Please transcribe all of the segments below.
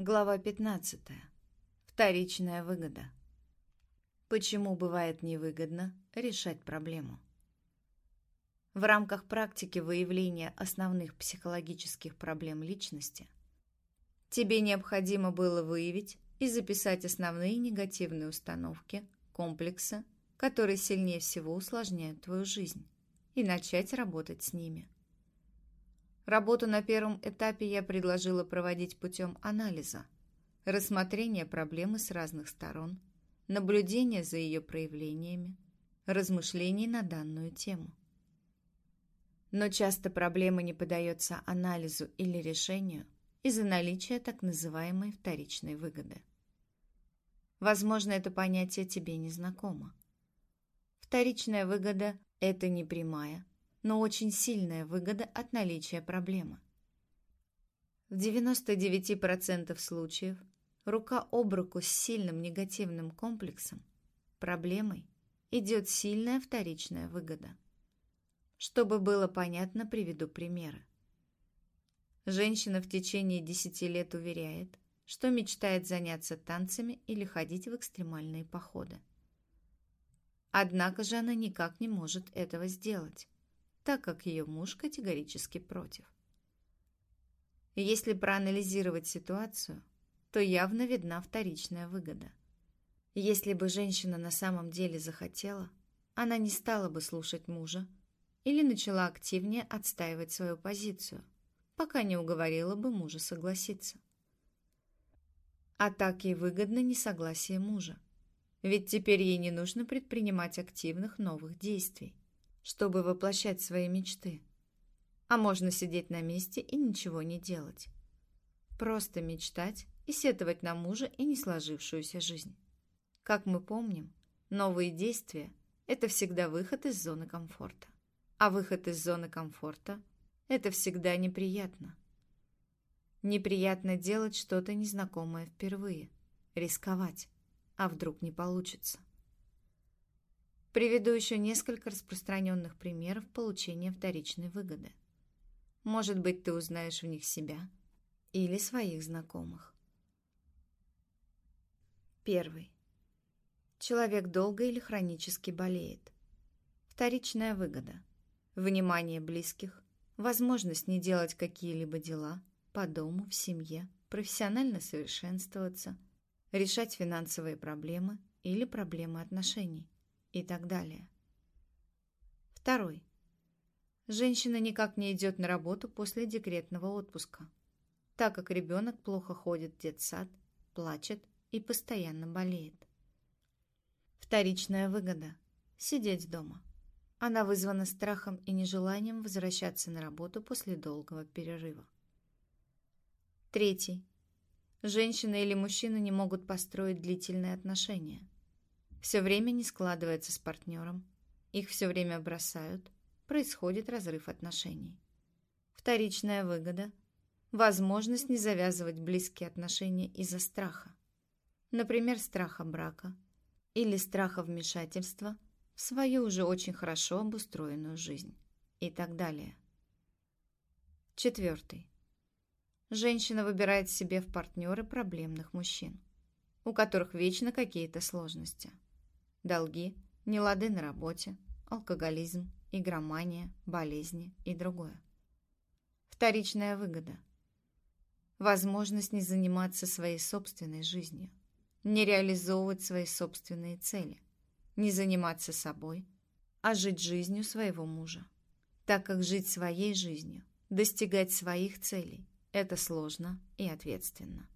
Глава 15. Вторичная выгода. Почему бывает невыгодно решать проблему? В рамках практики выявления основных психологических проблем личности тебе необходимо было выявить и записать основные негативные установки, комплексы, которые сильнее всего усложняют твою жизнь, и начать работать с ними. Работу на первом этапе я предложила проводить путем анализа, рассмотрения проблемы с разных сторон, наблюдения за ее проявлениями, размышлений на данную тему. Но часто проблема не поддается анализу или решению из-за наличия так называемой вторичной выгоды. Возможно, это понятие тебе не знакомо. Вторичная выгода – это не прямая, но очень сильная выгода от наличия проблемы. В 99% случаев рука об руку с сильным негативным комплексом, проблемой, идет сильная вторичная выгода. Чтобы было понятно, приведу примеры. Женщина в течение 10 лет уверяет, что мечтает заняться танцами или ходить в экстремальные походы. Однако же она никак не может этого сделать так как ее муж категорически против. Если проанализировать ситуацию, то явно видна вторичная выгода. Если бы женщина на самом деле захотела, она не стала бы слушать мужа или начала активнее отстаивать свою позицию, пока не уговорила бы мужа согласиться. А так ей выгодно несогласие мужа, ведь теперь ей не нужно предпринимать активных новых действий чтобы воплощать свои мечты. А можно сидеть на месте и ничего не делать. Просто мечтать и сетовать на мужа и не сложившуюся жизнь. Как мы помним, новые действия – это всегда выход из зоны комфорта. А выход из зоны комфорта – это всегда неприятно. Неприятно делать что-то незнакомое впервые, рисковать, а вдруг не получится. Приведу еще несколько распространенных примеров получения вторичной выгоды. Может быть, ты узнаешь в них себя или своих знакомых. Первый. Человек долго или хронически болеет. Вторичная выгода. Внимание близких, возможность не делать какие-либо дела по дому, в семье, профессионально совершенствоваться, решать финансовые проблемы или проблемы отношений и так далее. Второй. Женщина никак не идет на работу после декретного отпуска, так как ребенок плохо ходит в детсад, плачет и постоянно болеет. Вторичная выгода – сидеть дома. Она вызвана страхом и нежеланием возвращаться на работу после долгого перерыва. Третий. Женщина или мужчина не могут построить длительные отношения – все время не складывается с партнером, их все время бросают, происходит разрыв отношений. Вторичная выгода – возможность не завязывать близкие отношения из-за страха. Например, страха брака или страха вмешательства в свою уже очень хорошо обустроенную жизнь и так далее. Четвертый. Женщина выбирает себе в партнеры проблемных мужчин, у которых вечно какие-то сложности – долги, нелады на работе, алкоголизм, игромания, болезни и другое. Вторичная выгода. Возможность не заниматься своей собственной жизнью, не реализовывать свои собственные цели, не заниматься собой, а жить жизнью своего мужа. Так как жить своей жизнью, достигать своих целей – это сложно и ответственно.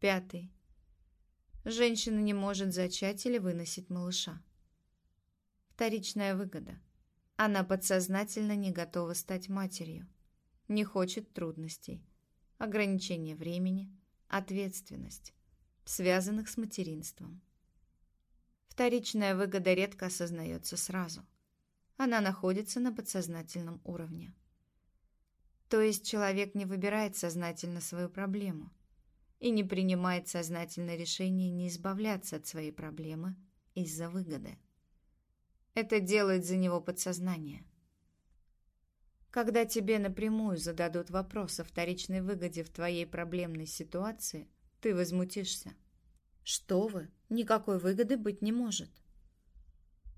Пятый женщина не может зачать или выносить малыша. Вторичная выгода. Она подсознательно не готова стать матерью, не хочет трудностей, ограничения времени, ответственность, связанных с материнством. Вторичная выгода редко осознается сразу. Она находится на подсознательном уровне. То есть человек не выбирает сознательно свою проблему – и не принимает сознательное решение не избавляться от своей проблемы из-за выгоды. Это делает за него подсознание. Когда тебе напрямую зададут вопрос о вторичной выгоде в твоей проблемной ситуации, ты возмутишься. Что вы? Никакой выгоды быть не может.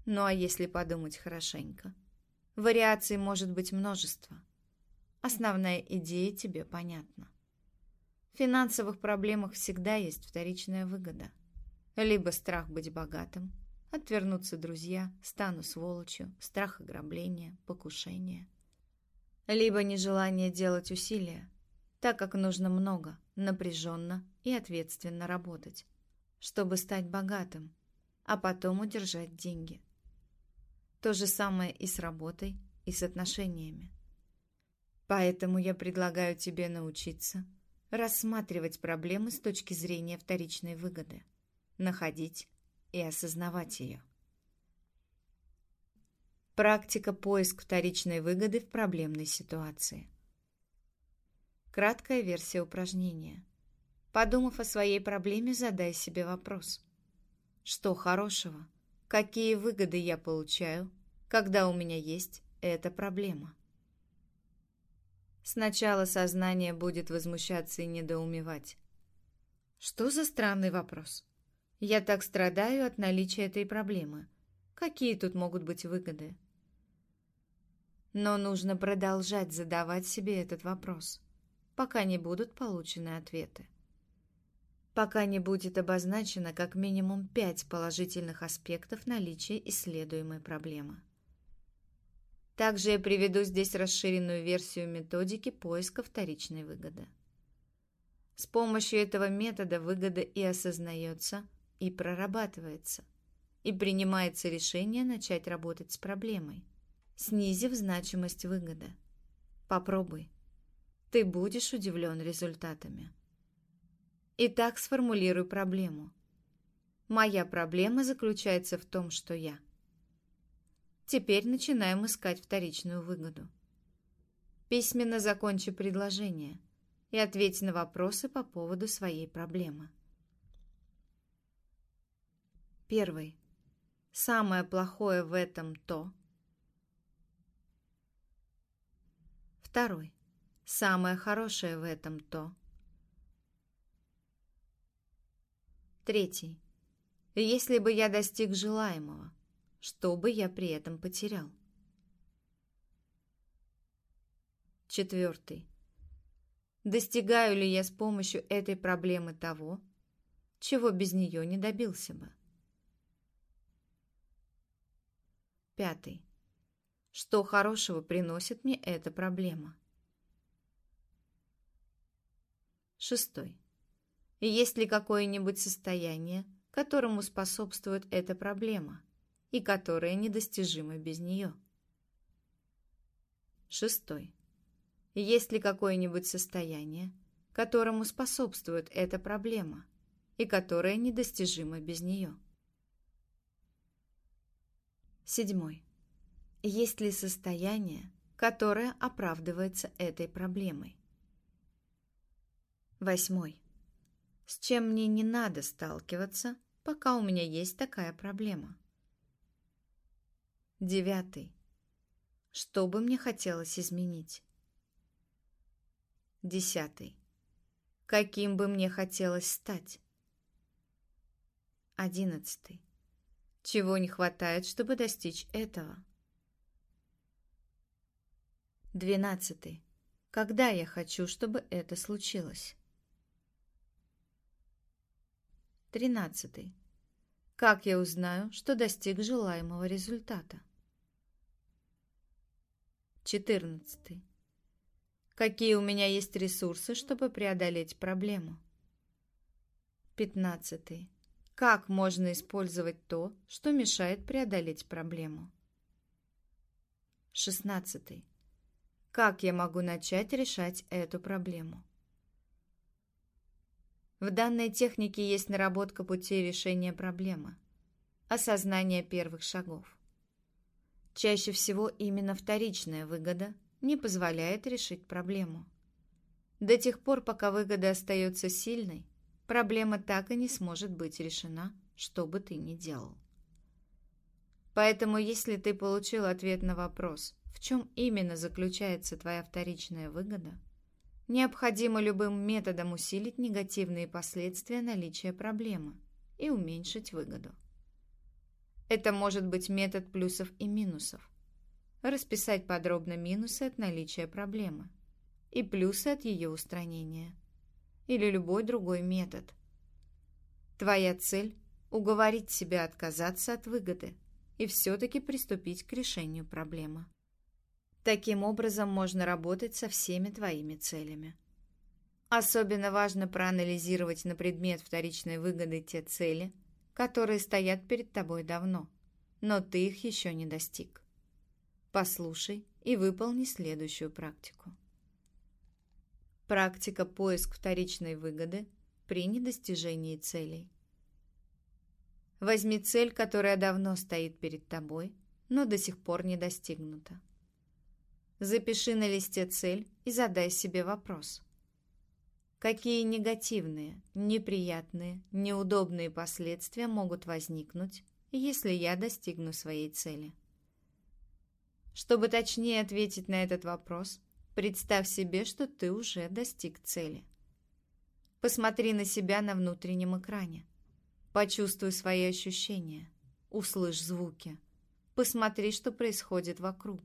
Ну а если подумать хорошенько? Вариаций может быть множество. Основная идея тебе понятна. В финансовых проблемах всегда есть вторичная выгода. Либо страх быть богатым, отвернуться друзья, стану сволочью, страх ограбления, покушения. Либо нежелание делать усилия, так как нужно много, напряженно и ответственно работать, чтобы стать богатым, а потом удержать деньги. То же самое и с работой, и с отношениями. Поэтому я предлагаю тебе научиться рассматривать проблемы с точки зрения вторичной выгоды, находить и осознавать ее. Практика поиск вторичной выгоды в проблемной ситуации. Краткая версия упражнения. Подумав о своей проблеме, задай себе вопрос. Что хорошего? Какие выгоды я получаю, когда у меня есть эта проблема? Сначала сознание будет возмущаться и недоумевать. Что за странный вопрос? Я так страдаю от наличия этой проблемы. Какие тут могут быть выгоды? Но нужно продолжать задавать себе этот вопрос, пока не будут получены ответы. Пока не будет обозначено как минимум пять положительных аспектов наличия исследуемой проблемы. Также я приведу здесь расширенную версию методики поиска вторичной выгоды. С помощью этого метода выгода и осознается, и прорабатывается, и принимается решение начать работать с проблемой, снизив значимость выгоды. Попробуй. Ты будешь удивлен результатами. Итак, сформулирую проблему. Моя проблема заключается в том, что я – Теперь начинаем искать вторичную выгоду. Письменно закончи предложение и ответь на вопросы по поводу своей проблемы. Первый. Самое плохое в этом то. Второй. Самое хорошее в этом то. Третий. Если бы я достиг желаемого, что бы я при этом потерял? Четвертый. Достигаю ли я с помощью этой проблемы того, чего без нее не добился бы? Пятый. Что хорошего приносит мне эта проблема? Шестой. Есть ли какое-нибудь состояние, которому способствует эта проблема? И которое недостижимо без нее. Шестой. Есть ли какое-нибудь состояние, которому способствует эта проблема и которое недостижимо без нее? Седьмой. Есть ли состояние, которое оправдывается этой проблемой? Восьмой. С чем мне не надо сталкиваться, пока у меня есть такая проблема? Девятый. Что бы мне хотелось изменить? Десятый. Каким бы мне хотелось стать? Одиннадцатый. Чего не хватает, чтобы достичь этого? Двенадцатый. Когда я хочу, чтобы это случилось? Тринадцатый. Как я узнаю, что достиг желаемого результата? 14. Какие у меня есть ресурсы, чтобы преодолеть проблему? 15. Как можно использовать то, что мешает преодолеть проблему? 16. Как я могу начать решать эту проблему? В данной технике есть наработка путей решения проблемы, осознание первых шагов. Чаще всего именно вторичная выгода не позволяет решить проблему. До тех пор, пока выгода остается сильной, проблема так и не сможет быть решена, что бы ты ни делал. Поэтому, если ты получил ответ на вопрос в чем именно заключается твоя вторичная выгода, необходимо любым методом усилить негативные последствия наличия проблемы и уменьшить выгоду. Это может быть метод плюсов и минусов. Расписать подробно минусы от наличия проблемы и плюсы от ее устранения. Или любой другой метод. Твоя цель – уговорить себя отказаться от выгоды и все-таки приступить к решению проблемы. Таким образом можно работать со всеми твоими целями. Особенно важно проанализировать на предмет вторичной выгоды те цели – которые стоят перед тобой давно, но ты их еще не достиг. Послушай и выполни следующую практику. Практика поиск вторичной выгоды при недостижении целей. Возьми цель, которая давно стоит перед тобой, но до сих пор не достигнута. Запиши на листе цель и задай себе вопрос. Какие негативные, неприятные, неудобные последствия могут возникнуть, если я достигну своей цели? Чтобы точнее ответить на этот вопрос, представь себе, что ты уже достиг цели. Посмотри на себя на внутреннем экране. Почувствуй свои ощущения. Услышь звуки. Посмотри, что происходит вокруг.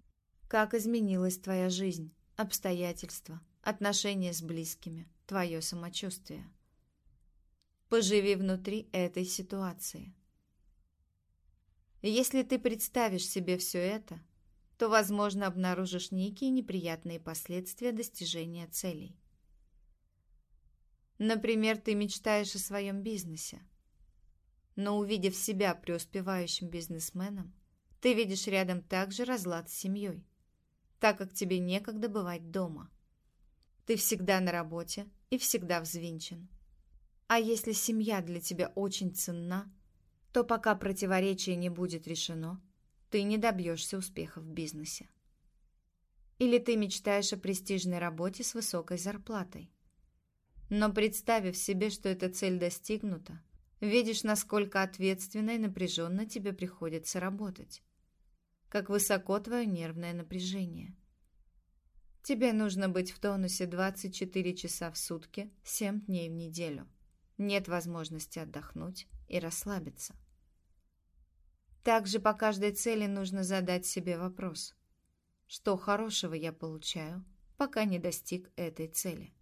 Как изменилась твоя жизнь, обстоятельства, отношения с близкими, твое самочувствие. Поживи внутри этой ситуации. Если ты представишь себе все это, то, возможно, обнаружишь некие неприятные последствия достижения целей. Например, ты мечтаешь о своем бизнесе, но увидев себя преуспевающим бизнесменом, ты видишь рядом также разлад с семьей, так как тебе некогда бывать дома. Ты всегда на работе и всегда взвинчен. А если семья для тебя очень ценна, то пока противоречие не будет решено, ты не добьешься успеха в бизнесе. Или ты мечтаешь о престижной работе с высокой зарплатой. Но представив себе, что эта цель достигнута, видишь, насколько ответственно и напряженно тебе приходится работать. Как высоко твое нервное напряжение – Тебе нужно быть в тонусе 24 часа в сутки, 7 дней в неделю. Нет возможности отдохнуть и расслабиться. Также по каждой цели нужно задать себе вопрос. Что хорошего я получаю, пока не достиг этой цели?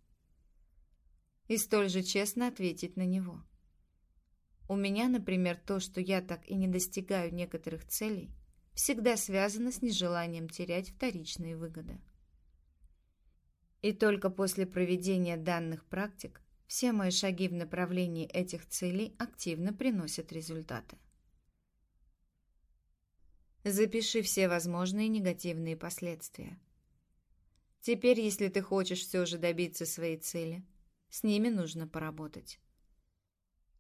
И столь же честно ответить на него. У меня, например, то, что я так и не достигаю некоторых целей, всегда связано с нежеланием терять вторичные выгоды. И только после проведения данных практик все мои шаги в направлении этих целей активно приносят результаты. Запиши все возможные негативные последствия. Теперь, если ты хочешь все же добиться своей цели, с ними нужно поработать.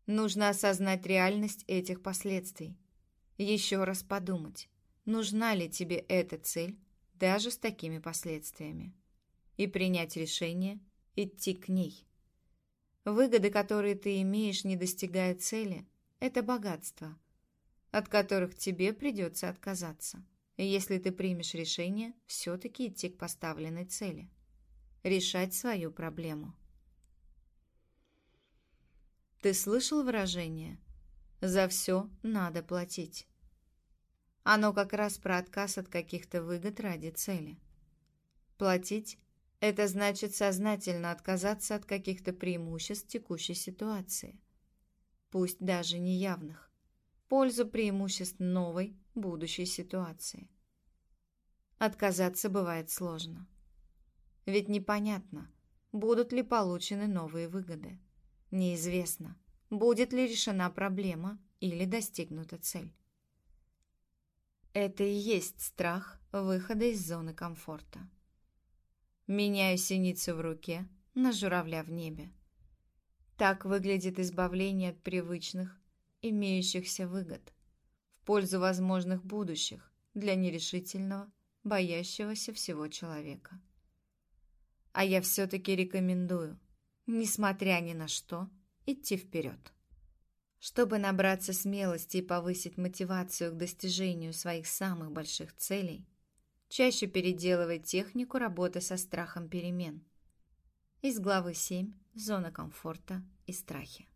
Нужно осознать реальность этих последствий. Еще раз подумать, нужна ли тебе эта цель даже с такими последствиями и принять решение идти к ней. Выгоды, которые ты имеешь, не достигая цели, это богатство, от которых тебе придется отказаться, если ты примешь решение все-таки идти к поставленной цели, решать свою проблему. Ты слышал выражение «за все надо платить»? Оно как раз про отказ от каких-то выгод ради цели. Платить это значит сознательно отказаться от каких-то преимуществ текущей ситуации, пусть даже неявных, пользу преимуществ новой, будущей ситуации. Отказаться бывает сложно. Ведь непонятно, будут ли получены новые выгоды. Неизвестно, будет ли решена проблема или достигнута цель. Это и есть страх выхода из зоны комфорта. Меняю синицу в руке на журавля в небе. Так выглядит избавление от привычных, имеющихся выгод, в пользу возможных будущих для нерешительного, боящегося всего человека. А я все-таки рекомендую, несмотря ни на что, идти вперед. Чтобы набраться смелости и повысить мотивацию к достижению своих самых больших целей, Чаще переделывай технику работы со страхом перемен. Из главы 7 «Зона комфорта и страхи».